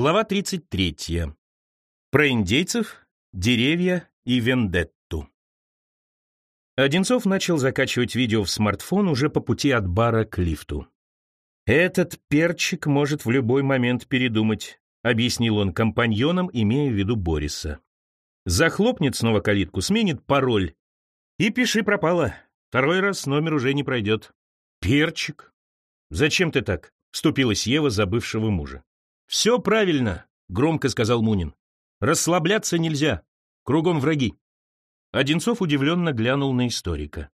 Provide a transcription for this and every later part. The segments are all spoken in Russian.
Глава 33. Про индейцев, деревья и вендетту. Одинцов начал закачивать видео в смартфон уже по пути от бара к лифту. «Этот перчик может в любой момент передумать», — объяснил он компаньонам, имея в виду Бориса. «Захлопнет снова калитку, сменит пароль. И пиши пропало. Второй раз номер уже не пройдет». «Перчик? Зачем ты так?» — вступилась Ева за бывшего мужа. «Все правильно», — громко сказал Мунин. «Расслабляться нельзя. Кругом враги». Одинцов удивленно глянул на историка.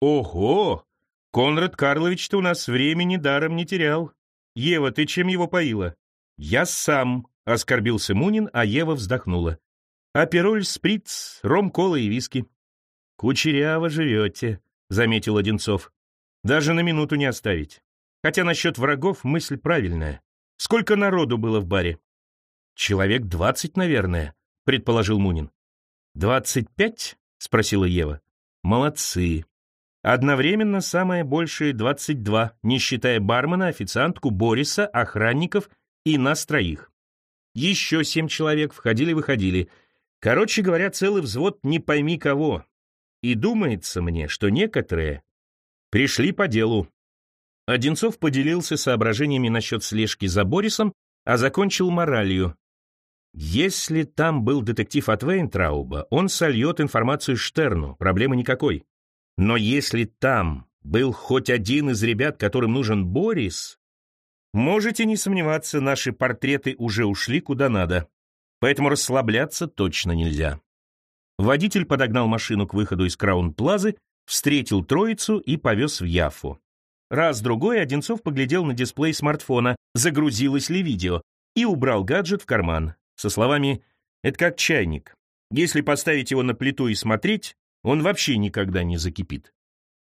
«Ого! Конрад Карлович-то у нас времени даром не терял. Ева, ты чем его поила?» «Я сам», — оскорбился Мунин, а Ева вздохнула. «Апероль, сприц, ром, кола и виски». «Кучеряво живете», — заметил Одинцов. «Даже на минуту не оставить. Хотя насчет врагов мысль правильная. Сколько народу было в баре? Человек двадцать, наверное, предположил Мунин. Двадцать пять? спросила Ева. Молодцы. Одновременно самое большее двадцать два, не считая бармена, официантку, Бориса, охранников и нас троих. Еще семь человек входили-выходили. Короче говоря, целый взвод не пойми кого. И думается мне, что некоторые пришли по делу. Одинцов поделился соображениями насчет слежки за Борисом, а закончил моралью. Если там был детектив от Вейнтрауба, он сольет информацию Штерну, проблемы никакой. Но если там был хоть один из ребят, которым нужен Борис, можете не сомневаться, наши портреты уже ушли куда надо. Поэтому расслабляться точно нельзя. Водитель подогнал машину к выходу из Краун-Плазы, встретил троицу и повез в Яфу. Раз-другой Одинцов поглядел на дисплей смартфона, загрузилось ли видео, и убрал гаджет в карман, со словами «Это как чайник. Если поставить его на плиту и смотреть, он вообще никогда не закипит».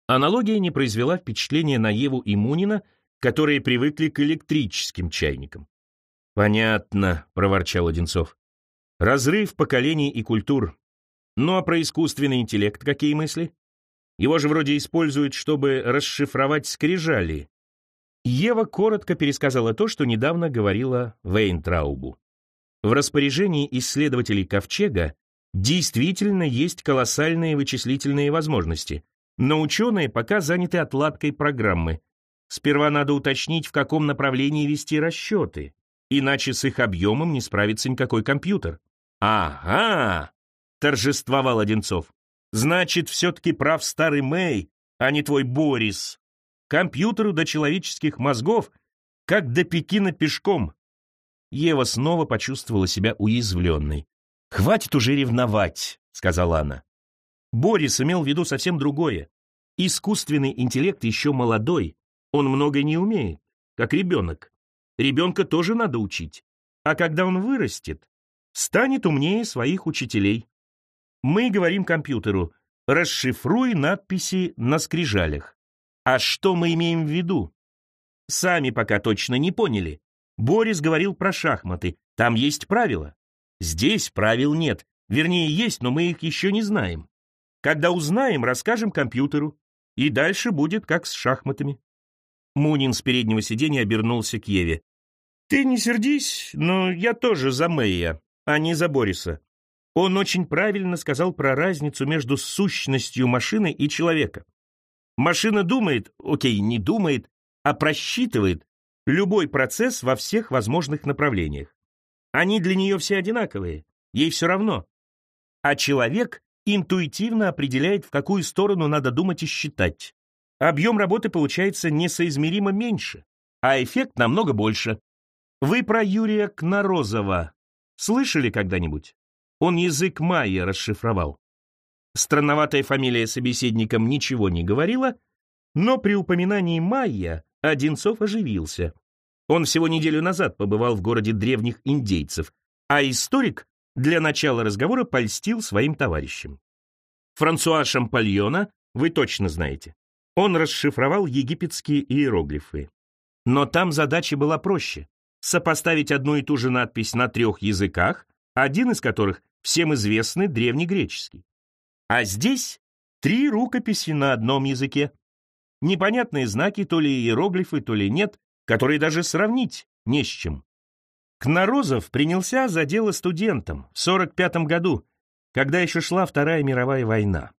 Аналогия не произвела впечатления на Еву и Мунина, которые привыкли к электрическим чайникам. «Понятно», — проворчал Одинцов. «Разрыв поколений и культур. Ну а про искусственный интеллект какие мысли?» Его же вроде используют, чтобы расшифровать скрижали. Ева коротко пересказала то, что недавно говорила Вейнтраубу. В распоряжении исследователей Ковчега действительно есть колоссальные вычислительные возможности, но ученые пока заняты отладкой программы. Сперва надо уточнить, в каком направлении вести расчеты, иначе с их объемом не справится никакой компьютер. «Ага!» — торжествовал Одинцов. Значит, все-таки прав старый Мэй, а не твой Борис. Компьютеру до человеческих мозгов, как до Пекина пешком. Ева снова почувствовала себя уязвленной. «Хватит уже ревновать», — сказала она. Борис имел в виду совсем другое. Искусственный интеллект еще молодой, он много не умеет, как ребенок. Ребенка тоже надо учить. А когда он вырастет, станет умнее своих учителей. Мы говорим компьютеру «расшифруй надписи на скрижалях». А что мы имеем в виду? Сами пока точно не поняли. Борис говорил про шахматы. Там есть правила. Здесь правил нет. Вернее, есть, но мы их еще не знаем. Когда узнаем, расскажем компьютеру. И дальше будет как с шахматами. Мунин с переднего сиденья обернулся к Еве. «Ты не сердись, но я тоже за Мэя, а не за Бориса. Он очень правильно сказал про разницу между сущностью машины и человека. Машина думает, окей, не думает, а просчитывает любой процесс во всех возможных направлениях. Они для нее все одинаковые, ей все равно. А человек интуитивно определяет, в какую сторону надо думать и считать. Объем работы получается несоизмеримо меньше, а эффект намного больше. Вы про Юрия Кнорозова слышали когда-нибудь? Он язык майя расшифровал. Странноватая фамилия собеседникам ничего не говорила, но при упоминании майя Одинцов оживился. Он всего неделю назад побывал в городе древних индейцев, а историк для начала разговора польстил своим товарищам. Франсуа Шампальона вы точно знаете. Он расшифровал египетские иероглифы. Но там задача была проще — сопоставить одну и ту же надпись на трех языках, один из которых всем известный древнегреческий. А здесь три рукописи на одном языке. Непонятные знаки, то ли иероглифы, то ли нет, которые даже сравнить не с чем. Кнорозов принялся за дело студентом в 45 году, когда еще шла Вторая мировая война.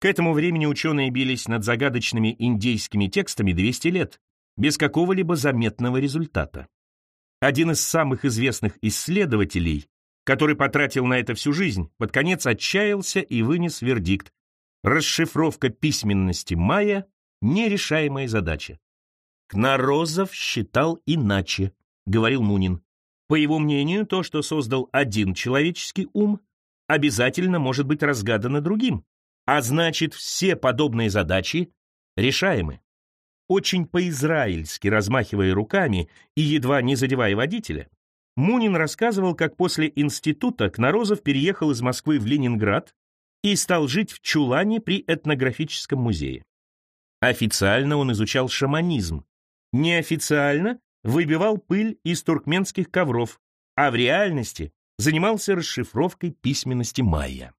К этому времени ученые бились над загадочными индейскими текстами 200 лет, без какого-либо заметного результата. Один из самых известных исследователей, который потратил на это всю жизнь, под конец отчаялся и вынес вердикт. Расшифровка письменности майя — нерешаемая задача. Кнорозов считал иначе, говорил Мунин. По его мнению, то, что создал один человеческий ум, обязательно может быть разгадано другим, а значит, все подобные задачи решаемы. Очень по-израильски размахивая руками и едва не задевая водителя, Мунин рассказывал, как после института Кнорозов переехал из Москвы в Ленинград и стал жить в чулане при этнографическом музее. Официально он изучал шаманизм, неофициально выбивал пыль из туркменских ковров, а в реальности занимался расшифровкой письменности майя.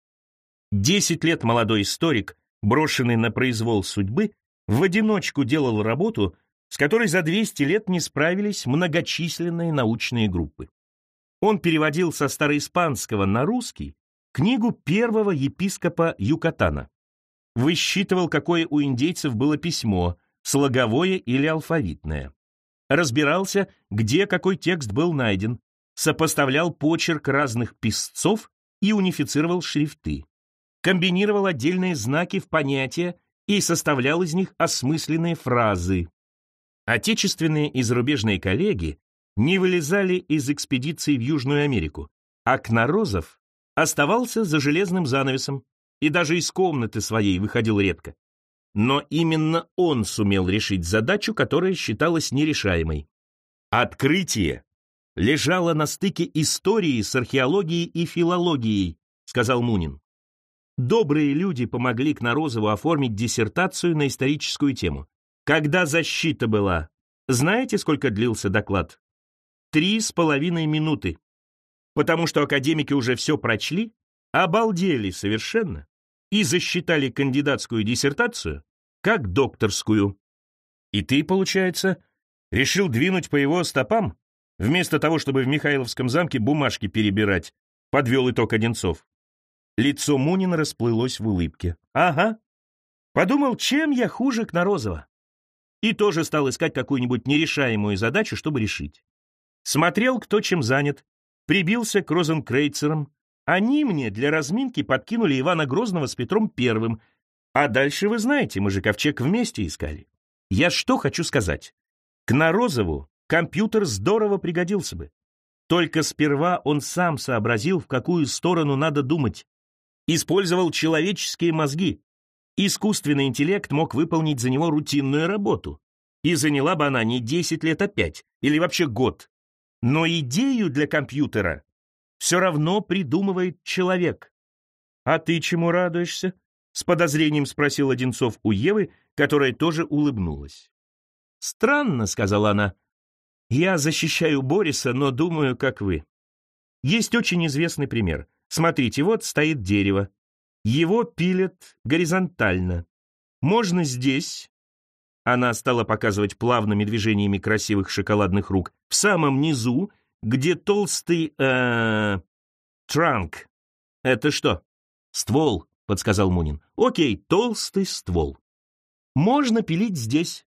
Десять лет молодой историк, брошенный на произвол судьбы, в одиночку делал работу, с которой за 200 лет не справились многочисленные научные группы. Он переводил со староиспанского на русский книгу первого епископа Юкатана. Высчитывал, какое у индейцев было письмо, слоговое или алфавитное разбирался, где какой текст был найден, сопоставлял почерк разных писцов и унифицировал шрифты, комбинировал отдельные знаки в понятия и составлял из них осмысленные фразы. Отечественные и зарубежные коллеги не вылезали из экспедиции в Южную Америку, а Кнорозов оставался за железным занавесом и даже из комнаты своей выходил редко. Но именно он сумел решить задачу, которая считалась нерешаемой. Открытие лежало на стыке истории с археологией и филологией, сказал Мунин. Добрые люди помогли Кнорозову оформить диссертацию на историческую тему. Когда защита была, знаете, сколько длился доклад? Три с половиной минуты. Потому что академики уже все прочли, обалдели совершенно и засчитали кандидатскую диссертацию как докторскую. И ты, получается, решил двинуть по его стопам, вместо того, чтобы в Михайловском замке бумажки перебирать, подвел итог Одинцов. Лицо Мунина расплылось в улыбке. Ага. Подумал, чем я хуже Кнорозова. И тоже стал искать какую-нибудь нерешаемую задачу, чтобы решить. Смотрел, кто чем занят, прибился к розенкрейцерам, они мне для разминки подкинули Ивана Грозного с Петром Первым. А дальше вы знаете, мы же ковчег вместе искали. Я что хочу сказать. К Нарозову компьютер здорово пригодился бы. Только сперва он сам сообразил, в какую сторону надо думать. Использовал человеческие мозги. Искусственный интеллект мог выполнить за него рутинную работу. И заняла бы она не 10 лет, а 5, или вообще год. Но идею для компьютера все равно придумывает человек. «А ты чему радуешься?» — с подозрением спросил Одинцов у Евы, которая тоже улыбнулась. «Странно», — сказала она. «Я защищаю Бориса, но думаю, как вы. Есть очень известный пример. Смотрите, вот стоит дерево. Его пилят горизонтально. Можно здесь...» Она стала показывать плавными движениями красивых шоколадных рук. «В самом низу где толстый... Э, транк. Это что? Ствол, подсказал Мунин. Окей, толстый ствол. Можно пилить здесь.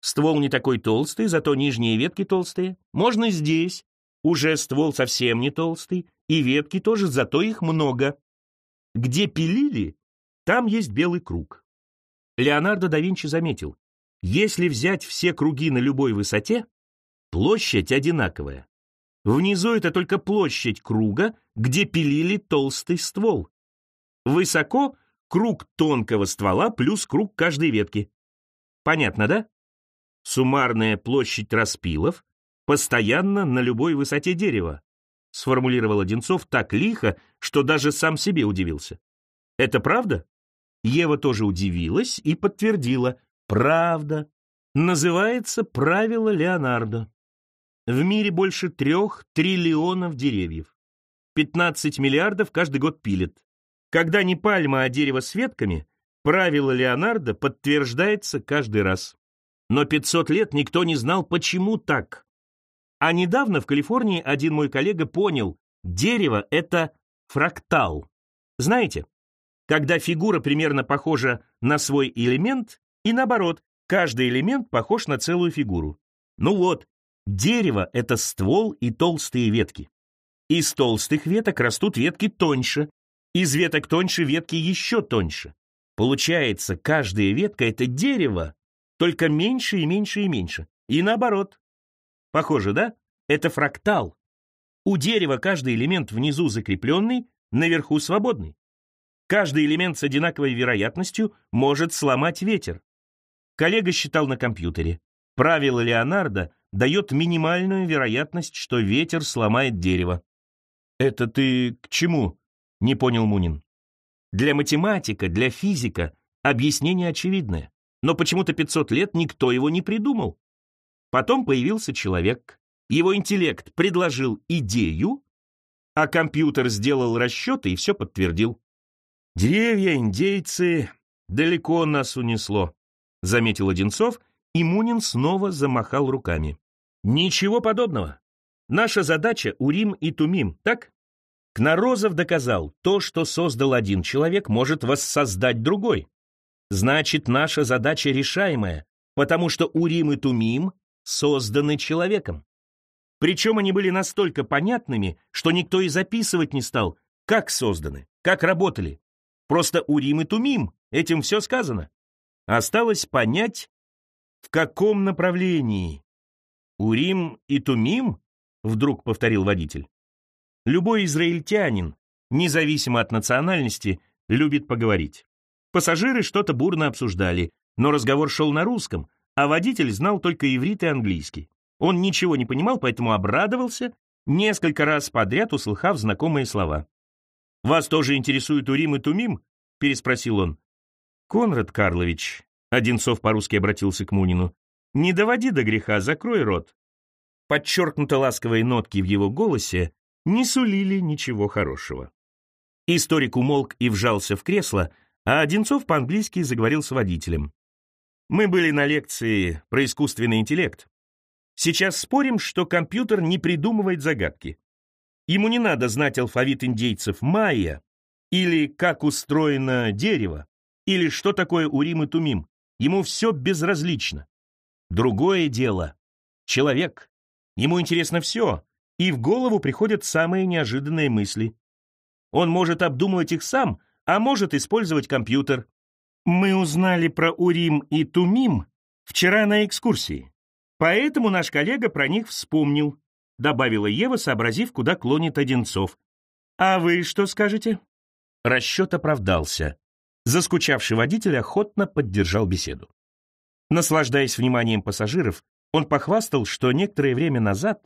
Ствол не такой толстый, зато нижние ветки толстые. Можно здесь. Уже ствол совсем не толстый, и ветки тоже, зато их много. Где пилили, там есть белый круг. Леонардо да Винчи заметил, если взять все круги на любой высоте, площадь одинаковая. Внизу это только площадь круга, где пилили толстый ствол. Высоко — круг тонкого ствола плюс круг каждой ветки. Понятно, да? Суммарная площадь распилов постоянно на любой высоте дерева, сформулировал Одинцов так лихо, что даже сам себе удивился. Это правда? Ева тоже удивилась и подтвердила. Правда. Называется правило Леонардо. В мире больше трех триллионов деревьев. 15 миллиардов каждый год пилят. Когда не пальма, а дерево с ветками, правило Леонардо подтверждается каждый раз. Но 500 лет никто не знал, почему так. А недавно в Калифорнии один мой коллега понял, дерево — это фрактал. Знаете, когда фигура примерно похожа на свой элемент, и наоборот, каждый элемент похож на целую фигуру. Ну вот, дерево — это ствол и толстые ветки. Из толстых веток растут ветки тоньше, из веток тоньше ветки еще тоньше. Получается, каждая ветка — это дерево, только меньше и меньше и меньше. И наоборот. Похоже, да? Это фрактал. У дерева каждый элемент внизу закрепленный, наверху свободный. Каждый элемент с одинаковой вероятностью может сломать ветер. Коллега считал на компьютере. Правило Леонардо дает минимальную вероятность, что ветер сломает дерево. «Это ты к чему?» — не понял Мунин. Для математика, для физика объяснение очевидное, но почему-то 500 лет никто его не придумал. Потом появился человек, его интеллект предложил идею, а компьютер сделал расчеты и все подтвердил. «Деревья, индейцы, далеко нас унесло», — заметил Одинцов, и Мунин снова замахал руками. «Ничего подобного. Наша задача — Урим и Тумим, так? Кнорозов доказал, то, что создал один человек, может воссоздать другой. Значит, наша задача решаемая, потому что Урим и Тумим созданы человеком. Причем они были настолько понятными, что никто и записывать не стал, как созданы, как работали. Просто Урим и Тумим, этим все сказано. Осталось понять, в каком направлении. Урим и Тумим? Вдруг повторил водитель. Любой израильтянин, независимо от национальности, любит поговорить. Пассажиры что-то бурно обсуждали, но разговор шел на русском, а водитель знал только иврит и английский. Он ничего не понимал, поэтому обрадовался, несколько раз подряд услыхав знакомые слова. «Вас тоже интересует Урим и Тумим?» — переспросил он. «Конрад Карлович», — Одинцов по-русски обратился к Мунину, «не доводи до греха, закрой рот». Подчеркнуто ласковые нотки в его голосе не сулили ничего хорошего. Историк умолк и вжался в кресло, а Одинцов по-английски заговорил с водителем. «Мы были на лекции про искусственный интеллект. Сейчас спорим, что компьютер не придумывает загадки. Ему не надо знать алфавит индейцев майя, или как устроено дерево, или что такое Урим и Тумим. Ему все безразлично. Другое дело — человек. Ему интересно все, и в голову приходят самые неожиданные мысли. Он может обдумывать их сам, а может использовать компьютер. Мы узнали про Урим и Тумим вчера на экскурсии. Поэтому наш коллега про них вспомнил добавила Ева, сообразив, куда клонит Одинцов. «А вы что скажете?» Расчет оправдался. Заскучавший водитель охотно поддержал беседу. Наслаждаясь вниманием пассажиров, он похвастал, что некоторое время назад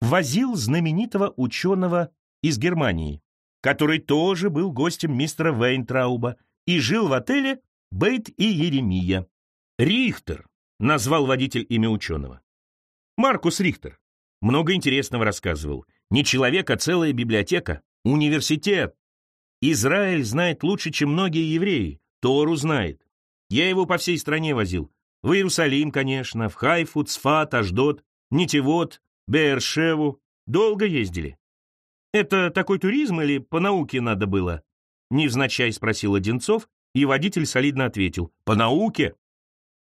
возил знаменитого ученого из Германии, который тоже был гостем мистера Вейнтрауба и жил в отеле Бейт и Еремия. Рихтер назвал водитель имя ученого. Маркус Рихтер. Много интересного рассказывал. Не человек, а целая библиотека. Университет. Израиль знает лучше, чем многие евреи. Тору знает. Я его по всей стране возил. В Иерусалим, конечно, в Хайфу, Цфат, Аждот, Нитевод, Бершеву. Долго ездили. Это такой туризм или по науке надо было? Невзначай спросил Одинцов, и водитель солидно ответил. По науке.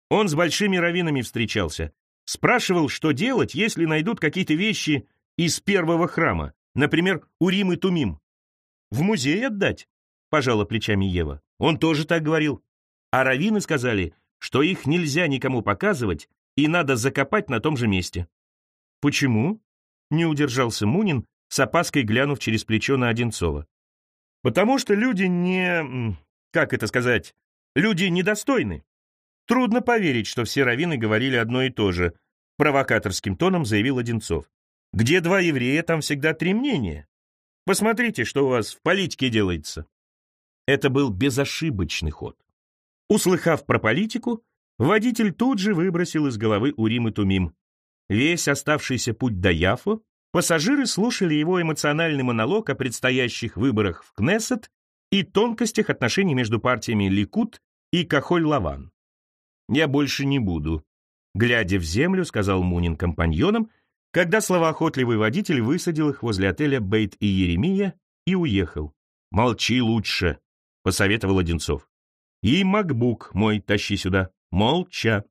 Он с большими раввинами встречался. Спрашивал, что делать, если найдут какие-то вещи из первого храма, например, Урим и Тумим. «В музей отдать?» — пожала плечами Ева. Он тоже так говорил. А раввины сказали, что их нельзя никому показывать и надо закопать на том же месте. «Почему?» — не удержался Мунин, с опаской глянув через плечо на Одинцова. «Потому что люди не... как это сказать? Люди недостойны. Трудно поверить, что все раввины говорили одно и то же, провокаторским тоном заявил Одинцов. Где два еврея, там всегда три мнения. Посмотрите, что у вас в политике делается. Это был безошибочный ход. Услыхав про политику, водитель тут же выбросил из головы Урим и Тумим. Весь оставшийся путь до Яфу пассажиры слушали его эмоциональный монолог о предстоящих выборах в Кнессет и тонкостях отношений между партиями Ликут и Кахоль-Лаван. «Я больше не буду», — глядя в землю, сказал Мунин компаньонам, когда словоохотливый водитель высадил их возле отеля Бейт и Еремия и уехал. «Молчи лучше», — посоветовал Одинцов. «И макбук мой тащи сюда. Молча».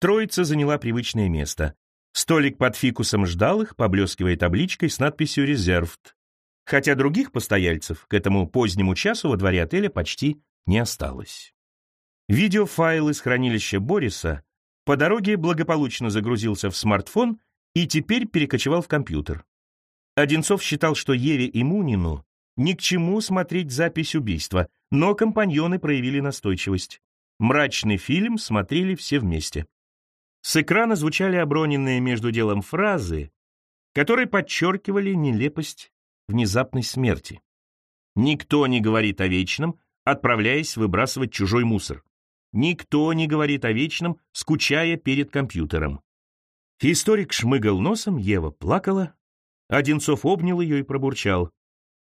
Троица заняла привычное место. Столик под фикусом ждал их, поблескивая табличкой с надписью «Резервд». Хотя других постояльцев к этому позднему часу во дворе отеля почти не осталось. Видеофайл из хранилища Бориса по дороге благополучно загрузился в смартфон и теперь перекочевал в компьютер. Одинцов считал, что Еве и Мунину ни к чему смотреть запись убийства, но компаньоны проявили настойчивость. Мрачный фильм смотрели все вместе. С экрана звучали оброненные между делом фразы, которые подчеркивали нелепость внезапной смерти. Никто не говорит о вечном, отправляясь выбрасывать чужой мусор. Никто не говорит о вечном, скучая перед компьютером. Историк шмыгал носом, Ева плакала. Одинцов обнял ее и пробурчал.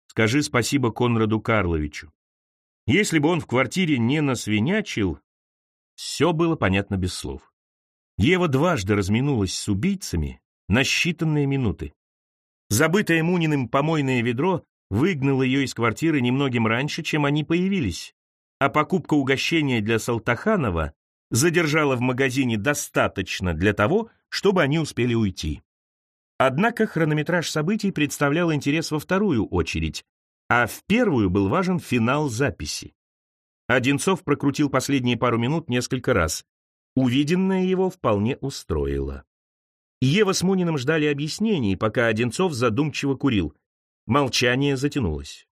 «Скажи спасибо Конраду Карловичу. Если бы он в квартире не насвинячил...» Все было понятно без слов. Ева дважды разминулась с убийцами на считанные минуты. Забытое Муниным помойное ведро выгнало ее из квартиры немногим раньше, чем они появились а покупка угощения для Салтаханова задержала в магазине достаточно для того, чтобы они успели уйти. Однако хронометраж событий представлял интерес во вторую очередь, а в первую был важен финал записи. Одинцов прокрутил последние пару минут несколько раз. Увиденное его вполне устроило. Ева с Муниным ждали объяснений, пока Одинцов задумчиво курил. Молчание затянулось.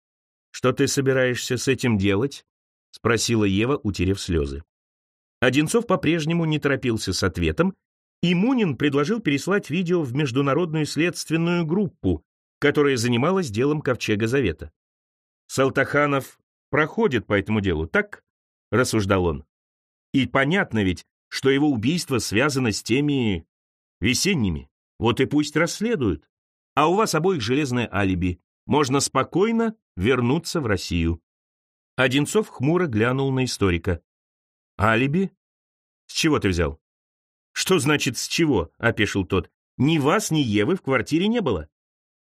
«Что ты собираешься с этим делать?» — спросила Ева, утерев слезы. Одинцов по-прежнему не торопился с ответом, и Мунин предложил переслать видео в международную следственную группу, которая занималась делом Ковчега Завета. «Салтаханов проходит по этому делу, так?» — рассуждал он. «И понятно ведь, что его убийство связано с теми весенними. Вот и пусть расследуют. А у вас обоих железное алиби. Можно спокойно вернуться в Россию». Одинцов хмуро глянул на историка. «Алиби? С чего ты взял?» «Что значит «с чего?» — опешил тот. «Ни вас, ни Евы в квартире не было.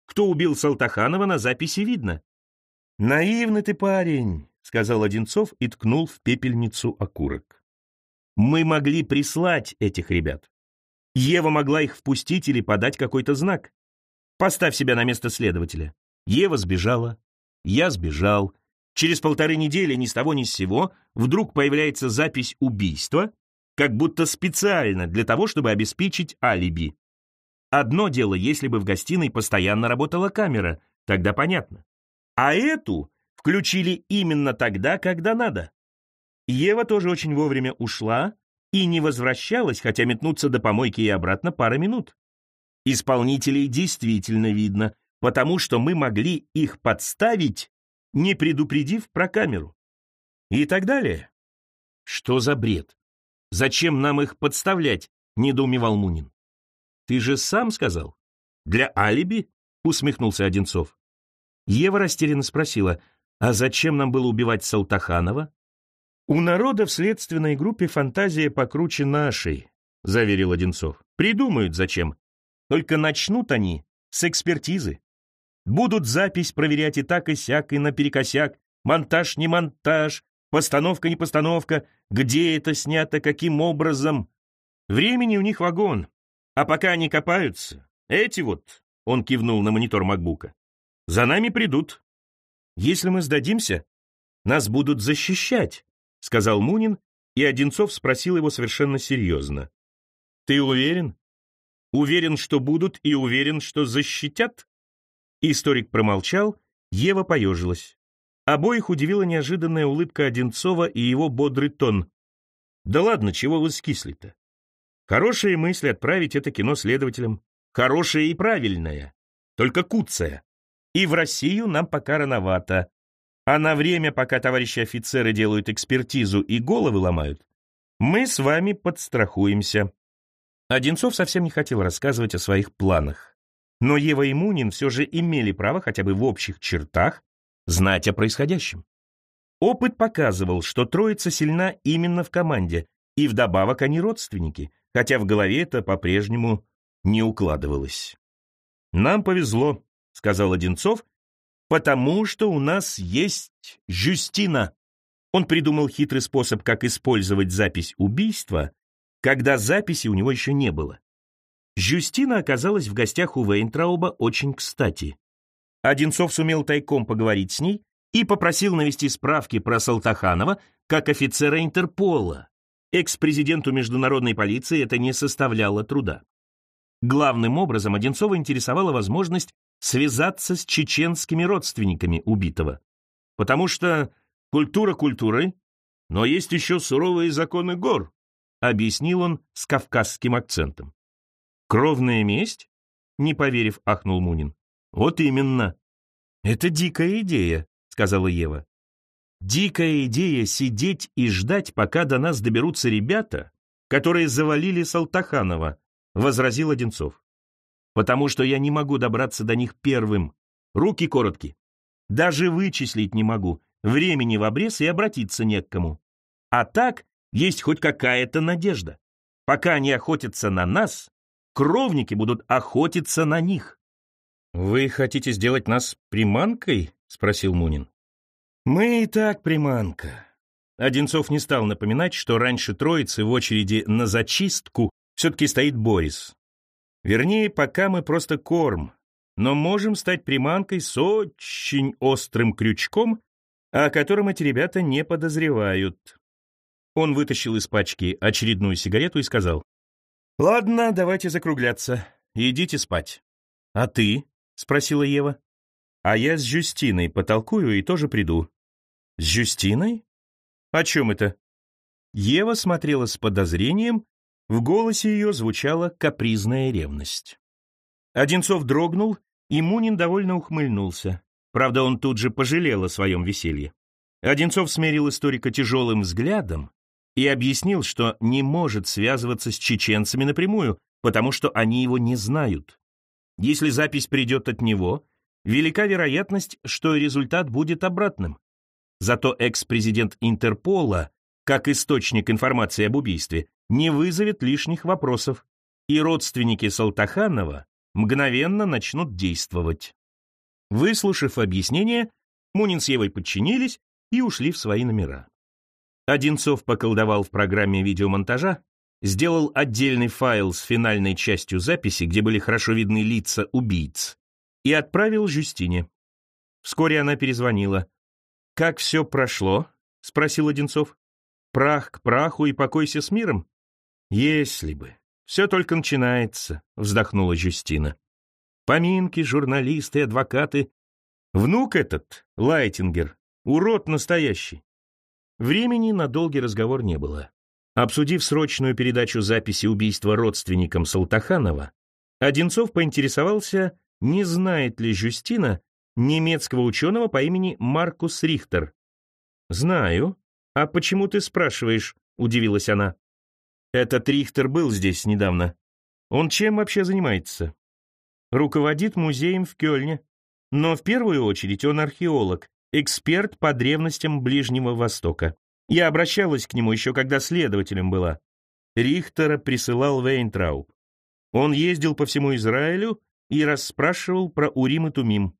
Кто убил Салтаханова, на записи видно». «Наивный ты парень», — сказал Одинцов и ткнул в пепельницу окурок. «Мы могли прислать этих ребят. Ева могла их впустить или подать какой-то знак. Поставь себя на место следователя. Ева сбежала, я сбежал, Через полторы недели ни с того ни с сего вдруг появляется запись убийства, как будто специально для того, чтобы обеспечить алиби. Одно дело, если бы в гостиной постоянно работала камера, тогда понятно. А эту включили именно тогда, когда надо. Ева тоже очень вовремя ушла и не возвращалась, хотя метнуться до помойки и обратно пара минут. Исполнителей действительно видно, потому что мы могли их подставить не предупредив про камеру. И так далее. Что за бред? Зачем нам их подставлять? Недоумевал Мунин. Ты же сам сказал. Для алиби? Усмехнулся Одинцов. Ева растерянно спросила, а зачем нам было убивать Салтаханова? У народа в следственной группе фантазия покруче нашей, заверил Одинцов. Придумают зачем. Только начнут они с экспертизы. Будут запись проверять и так, и сяк, и наперекосяк, монтаж не монтаж, постановка не постановка, где это снято, каким образом. Времени у них вагон. А пока они копаются, эти вот, он кивнул на монитор макбука, за нами придут. Если мы сдадимся, нас будут защищать, сказал Мунин, и Одинцов спросил его совершенно серьезно. Ты уверен? Уверен, что будут, и уверен, что защитят? Историк промолчал, Ева поежилась. Обоих удивила неожиданная улыбка Одинцова и его бодрый тон. «Да ладно, чего вы скисли-то? Хорошие мысли отправить это кино следователям. Хорошее и правильное. Только куцая. И в Россию нам пока рановато. А на время, пока товарищи офицеры делают экспертизу и головы ломают, мы с вами подстрахуемся». Одинцов совсем не хотел рассказывать о своих планах. Но Ева и Мунин все же имели право хотя бы в общих чертах знать о происходящем. Опыт показывал, что троица сильна именно в команде, и вдобавок они родственники, хотя в голове это по-прежнему не укладывалось. «Нам повезло», — сказал Одинцов, «потому что у нас есть Жюстина». Он придумал хитрый способ, как использовать запись убийства, когда записи у него еще не было. Жюстина оказалась в гостях у Вейнтрауба очень кстати. Одинцов сумел тайком поговорить с ней и попросил навести справки про Салтаханова как офицера Интерпола. Экс-президенту международной полиции это не составляло труда. Главным образом Одинцова интересовала возможность связаться с чеченскими родственниками убитого. Потому что культура культурой, но есть еще суровые законы гор, объяснил он с кавказским акцентом. Кровная месть? Не поверив, ахнул Мунин. Вот именно. Это дикая идея, сказала Ева. Дикая идея сидеть и ждать, пока до нас доберутся ребята, которые завалили Салтаханова, возразил Одинцов. Потому что я не могу добраться до них первым. Руки короткие. Даже вычислить не могу. Времени в обрез и обратиться не к кому. А так есть хоть какая-то надежда. Пока они охотятся на нас, кровники будут охотиться на них. «Вы хотите сделать нас приманкой?» — спросил Мунин. «Мы и так приманка». Одинцов не стал напоминать, что раньше троицы в очереди на зачистку все-таки стоит Борис. Вернее, пока мы просто корм, но можем стать приманкой с очень острым крючком, о котором эти ребята не подозревают. Он вытащил из пачки очередную сигарету и сказал, «Ладно, давайте закругляться. Идите спать». «А ты?» — спросила Ева. «А я с Жюстиной потолкую и тоже приду». «С Жюстиной? О чем это?» Ева смотрела с подозрением, в голосе ее звучала капризная ревность. Одинцов дрогнул, и Мунин довольно ухмыльнулся. Правда, он тут же пожалел о своем веселье. Одинцов смерил историка тяжелым взглядом и объяснил, что не может связываться с чеченцами напрямую, потому что они его не знают. Если запись придет от него, велика вероятность, что результат будет обратным. Зато экс-президент Интерпола, как источник информации об убийстве, не вызовет лишних вопросов, и родственники Салтаханова мгновенно начнут действовать. Выслушав объяснение, Мунин с Евой подчинились и ушли в свои номера. Одинцов поколдовал в программе видеомонтажа, сделал отдельный файл с финальной частью записи, где были хорошо видны лица убийц, и отправил Жюстине. Вскоре она перезвонила. «Как все прошло?» — спросил Одинцов. «Прах к праху и покойся с миром?» «Если бы. Все только начинается», — вздохнула Жюстина. «Поминки, журналисты, адвокаты. Внук этот, Лайтингер, урод настоящий». Времени на долгий разговор не было. Обсудив срочную передачу записи убийства родственникам Салтаханова, Одинцов поинтересовался, не знает ли Жюстина немецкого ученого по имени Маркус Рихтер. «Знаю. А почему ты спрашиваешь?» — удивилась она. «Этот Рихтер был здесь недавно. Он чем вообще занимается?» «Руководит музеем в Кёльне. Но в первую очередь он археолог, эксперт по древностям Ближнего Востока. Я обращалась к нему еще когда следователем была. Рихтера присылал Вейнтрауб. Он ездил по всему Израилю и расспрашивал про Урим и Тумим.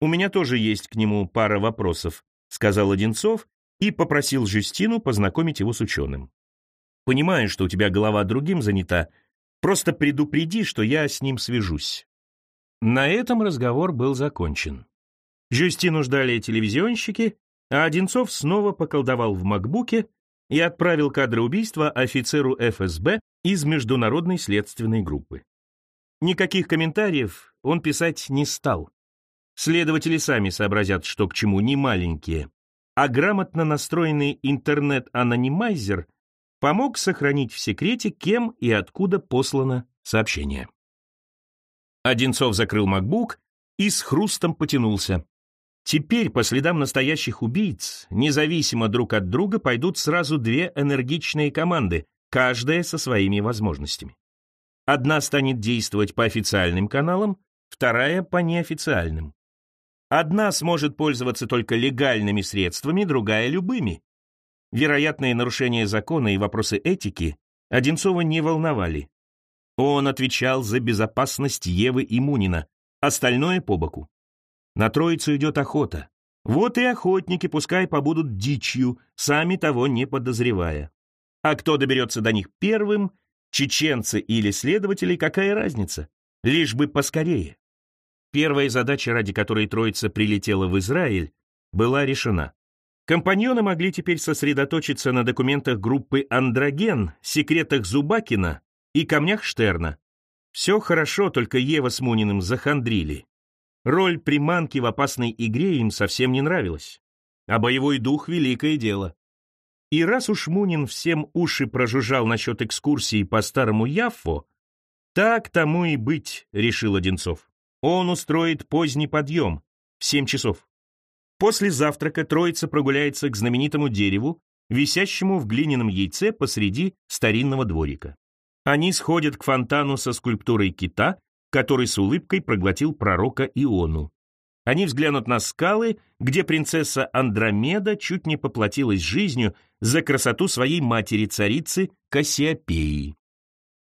«У меня тоже есть к нему пара вопросов», — сказал Одинцов и попросил Жюстину познакомить его с ученым. «Понимаю, что у тебя голова другим занята, просто предупреди, что я с ним свяжусь». На этом разговор был закончен. Жюстину ждали телевизионщики, а Одинцов снова поколдовал в макбуке и отправил кадры убийства офицеру ФСБ из международной следственной группы. Никаких комментариев он писать не стал. Следователи сами сообразят, что к чему не маленькие, а грамотно настроенный интернет-анонимайзер помог сохранить в секрете, кем и откуда послано сообщение. Одинцов закрыл MacBook и с хрустом потянулся. Теперь по следам настоящих убийц, независимо друг от друга, пойдут сразу две энергичные команды, каждая со своими возможностями. Одна станет действовать по официальным каналам, вторая по неофициальным. Одна сможет пользоваться только легальными средствами, другая — любыми. Вероятные нарушения закона и вопросы этики Одинцова не волновали. Он отвечал за безопасность Евы и Мунина, остальное по боку. На троицу идет охота. Вот и охотники пускай побудут дичью, сами того не подозревая. А кто доберется до них первым, чеченцы или следователи, какая разница? Лишь бы поскорее. Первая задача, ради которой троица прилетела в Израиль, была решена. Компаньоны могли теперь сосредоточиться на документах группы «Андроген», секретах Зубакина и камнях Штерна. Все хорошо, только Ева с Муниным захандрили. Роль приманки в опасной игре им совсем не нравилась. А боевой дух — великое дело. И раз уж Мунин всем уши прожужжал насчет экскурсии по старому Яффо, так тому и быть, решил Одинцов. Он устроит поздний подъем в семь часов. После завтрака троица прогуляется к знаменитому дереву, висящему в глиняном яйце посреди старинного дворика. Они сходят к фонтану со скульптурой кита, который с улыбкой проглотил пророка Иону. Они взглянут на скалы, где принцесса Андромеда чуть не поплатилась жизнью за красоту своей матери-царицы Кассиопеи.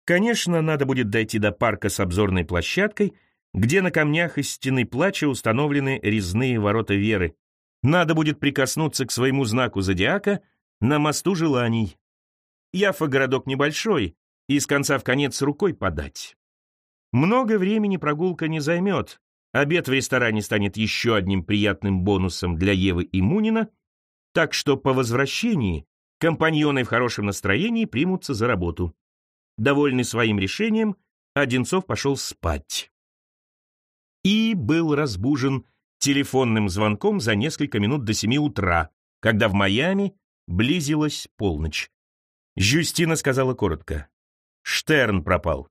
Конечно, надо будет дойти до парка с обзорной площадкой, где на камнях из стены плача установлены резные ворота веры. Надо будет прикоснуться к своему знаку зодиака на мосту желаний. Яфа городок небольшой, и с конца в конец рукой подать. Много времени прогулка не займет, обед в ресторане станет еще одним приятным бонусом для Евы и Мунина, так что по возвращении компаньоны в хорошем настроении примутся за работу. Довольный своим решением, Одинцов пошел спать. И был разбужен телефонным звонком за несколько минут до семи утра, когда в Майами близилась полночь. Жюстина сказала коротко. Штерн пропал.